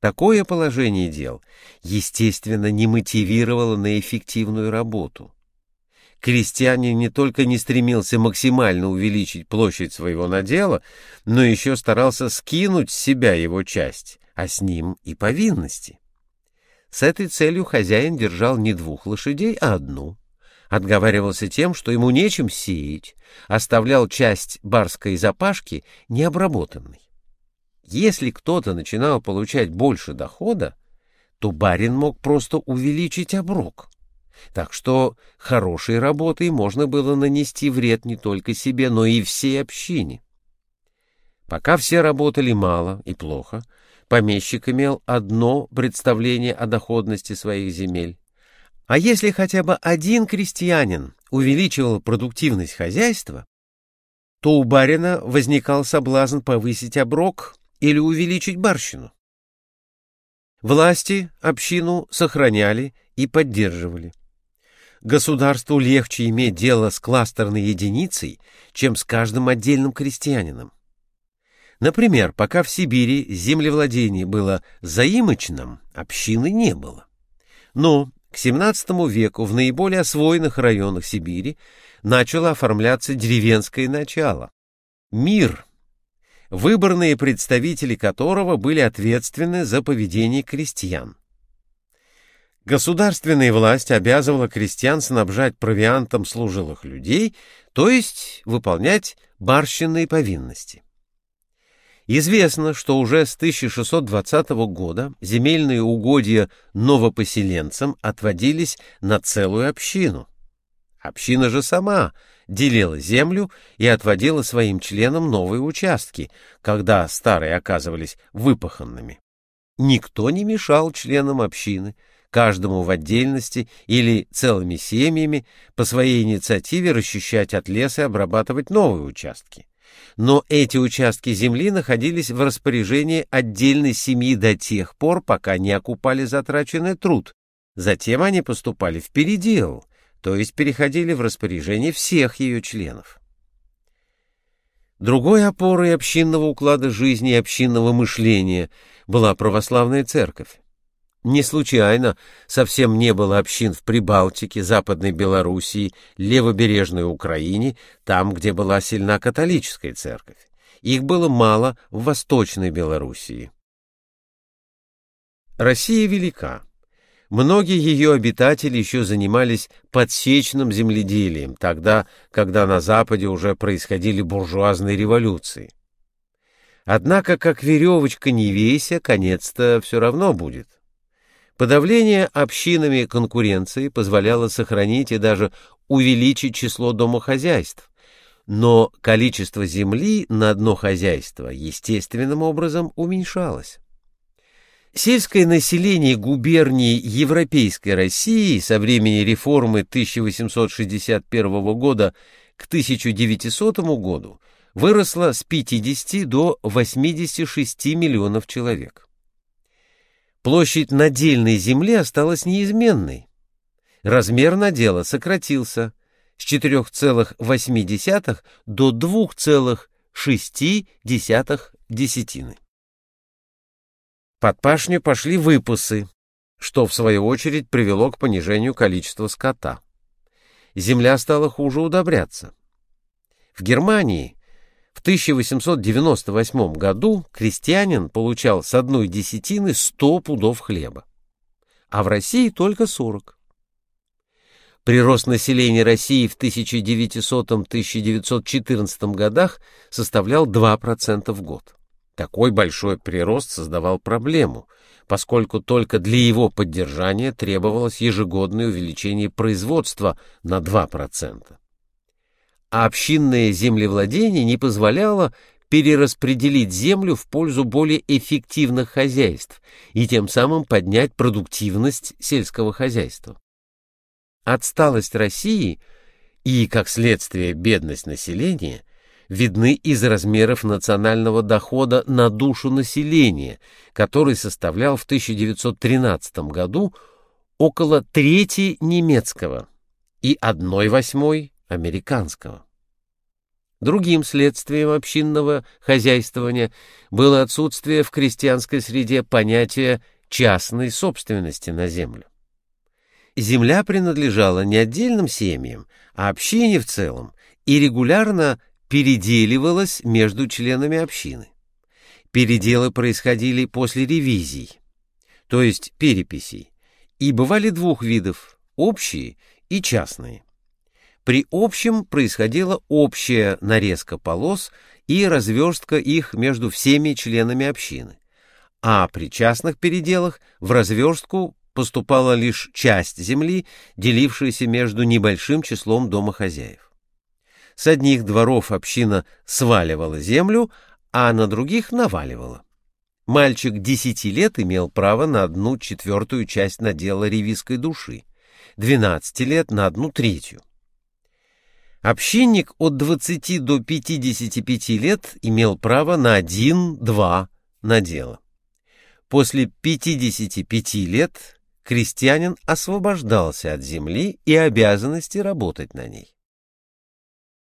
Такое положение дел, естественно, не мотивировало на эффективную работу. Крестьянин не только не стремился максимально увеличить площадь своего надела, но еще старался скинуть с себя его часть, а с ним и повинности. С этой целью хозяин держал не двух лошадей, а одну. Отговаривался тем, что ему нечем сеять, оставлял часть барской запашки необработанной. Если кто-то начинал получать больше дохода, то барин мог просто увеличить оброк. Так что хорошей работой можно было нанести вред не только себе, но и всей общине. Пока все работали мало и плохо, помещик имел одно представление о доходности своих земель. А если хотя бы один крестьянин увеличивал продуктивность хозяйства, то у барина возникал соблазн повысить оброк или увеличить барщину. Власти общину сохраняли и поддерживали. Государству легче иметь дело с кластерной единицей, чем с каждым отдельным крестьянином. Например, пока в Сибири землевладение было заимочным, общины не было. Но к XVII веку в наиболее освоенных районах Сибири начало оформляться деревенское начало. Мир, выборные представители которого были ответственны за поведение крестьян. Государственная власть обязывала крестьян снабжать провиантом служилых людей, то есть выполнять барщинные повинности. Известно, что уже с 1620 года земельные угодья новопоселенцам отводились на целую общину. Община же сама делила землю и отводила своим членам новые участки, когда старые оказывались выпаханными. Никто не мешал членам общины – каждому в отдельности или целыми семьями по своей инициативе расчищать от леса и обрабатывать новые участки. Но эти участки земли находились в распоряжении отдельной семьи до тех пор, пока не окупали затраченный труд. Затем они поступали в передел, то есть переходили в распоряжение всех ее членов. Другой опорой общинного уклада жизни и общинного мышления была православная церковь. Не случайно совсем не было общин в Прибалтике, Западной Белоруссии, Левобережной Украине, там, где была сильна католическая церковь. Их было мало в Восточной Белоруссии. Россия велика. Многие ее обитатели еще занимались подсечным земледелием, тогда, когда на Западе уже происходили буржуазные революции. Однако, как веревочка не веся, конец-то все равно будет. Подавление общинами конкуренции позволяло сохранить и даже увеличить число домохозяйств, но количество земли на одно хозяйство естественным образом уменьшалось. Сельское население губернии Европейской России со времени реформы 1861 года к 1900 году выросло с 50 до 86 миллионов человек. Площадь надельной земли осталась неизменной. Размер надела сократился с 4,8 до 2,6 десятины. Под пашню пошли выпасы, что в свою очередь привело к понижению количества скота. Земля стала хуже удобряться. В Германии в 1898 году крестьянин получал с одной десятины 100 пудов хлеба, а в России только 40. Прирост населения России в 1900-1914 годах составлял 2% в год. Такой большой прирост создавал проблему, поскольку только для его поддержания требовалось ежегодное увеличение производства на 2% а общинное землевладение не позволяло перераспределить землю в пользу более эффективных хозяйств и тем самым поднять продуктивность сельского хозяйства. Отсталость России и, как следствие, бедность населения видны из размеров национального дохода на душу населения, который составлял в 1913 году около трети немецкого и одной восьмой американского. Другим следствием общинного хозяйствования было отсутствие в крестьянской среде понятия частной собственности на землю. Земля принадлежала не отдельным семьям, а общине в целом и регулярно переделивалась между членами общины. Переделы происходили после ревизий, то есть переписей, и бывали двух видов – общие и частные. При общем происходила общая нарезка полос и разверстка их между всеми членами общины, а при частных переделах в разверстку поступала лишь часть земли, делившаяся между небольшим числом домохозяев. С одних дворов община сваливала землю, а на других наваливала. Мальчик десяти лет имел право на одну четвертую часть надела ревизской души, двенадцати лет на одну третью. Общинник от 20 до 55 лет имел право на один-два надела. После 55 лет крестьянин освобождался от земли и обязанности работать на ней.